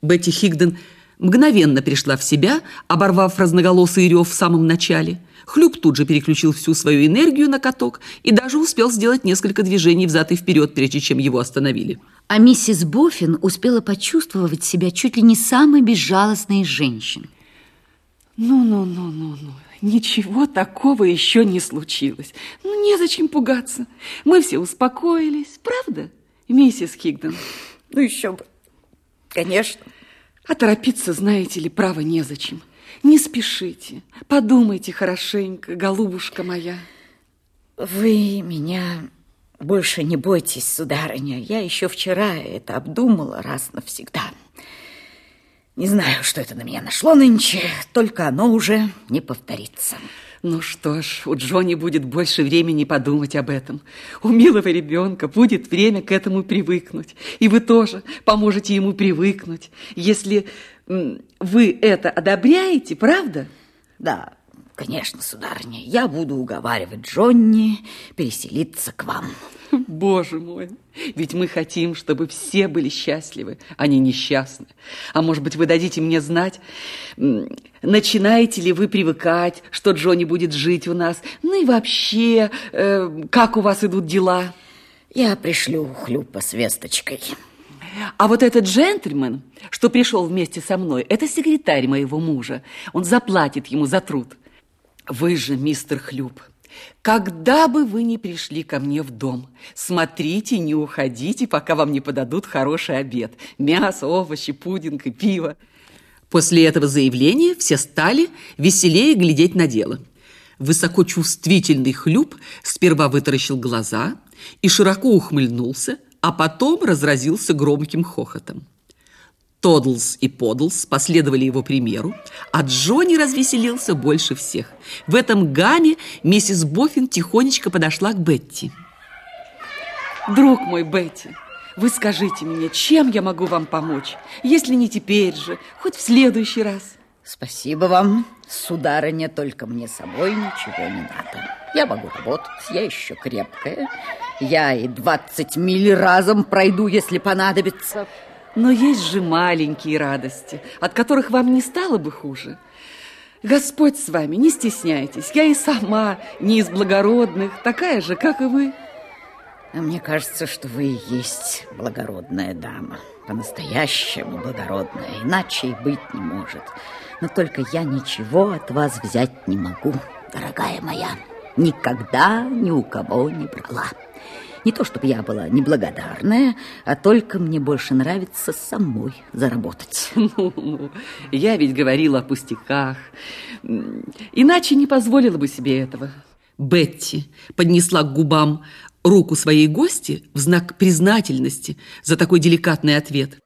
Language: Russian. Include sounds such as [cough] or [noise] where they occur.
Бетти Хигден мгновенно пришла в себя, оборвав разноголосый рев в самом начале. Хлюп тут же переключил всю свою энергию на каток и даже успел сделать несколько движений взад и вперед, прежде чем его остановили. А миссис Боффин успела почувствовать себя чуть ли не самой безжалостной из женщин. Ну-ну-ну-ну-ну, ничего такого еще не случилось. Ну, незачем пугаться. Мы все успокоились, правда, миссис Хигден? Ну, еще бы. Конечно. А торопиться, знаете ли, право незачем. Не спешите, подумайте хорошенько, голубушка моя. Вы меня больше не бойтесь, сударыня. Я еще вчера это обдумала раз навсегда. Не знаю, что это на меня нашло нынче, только оно уже не повторится. Ну что ж, у Джонни будет больше времени подумать об этом. У милого ребенка будет время к этому привыкнуть. И вы тоже поможете ему привыкнуть, если вы это одобряете, правда? Да, конечно, сударыня. Я буду уговаривать Джонни переселиться к вам. Боже мой, ведь мы хотим, чтобы все были счастливы, а не несчастны. А может быть, вы дадите мне знать, начинаете ли вы привыкать, что Джонни будет жить у нас? Ну и вообще, э, как у вас идут дела? Я пришлю хлюпа с весточкой. А вот этот джентльмен, что пришел вместе со мной, это секретарь моего мужа. Он заплатит ему за труд. Вы же, мистер Хлюп, когда бы вы ни пришли ко мне в дом, смотрите, не уходите, пока вам не подадут хороший обед. Мясо, овощи, пудинг и пиво. После этого заявления все стали веселее глядеть на дело. Высокочувствительный хлюп сперва вытаращил глаза и широко ухмыльнулся, а потом разразился громким хохотом. Тоддлс и Поддлс последовали его примеру, а Джонни развеселился больше всех. В этом гамме миссис Боффин тихонечко подошла к Бетти. «Друг мой, Бетти, вы скажите мне, чем я могу вам помочь? Если не теперь же, хоть в следующий раз». Спасибо вам, сударыня, только мне собой ничего не надо. Я могу работать, я еще крепкая. Я и двадцать миль разом пройду, если понадобится. Но есть же маленькие радости, от которых вам не стало бы хуже. Господь с вами, не стесняйтесь. Я и сама не из благородных, такая же, как и вы. А мне кажется, что вы и есть благородная дама. По-настоящему благородная, иначе и быть не может. Но только я ничего от вас взять не могу, дорогая моя. Никогда ни у кого не брала. Не то, чтобы я была неблагодарная, а только мне больше нравится самой заработать. [laughs] Ну, я ведь говорила о пустяках. Иначе не позволила бы себе этого. Бетти поднесла к губам руку своей гости в знак признательности за такой деликатный ответ.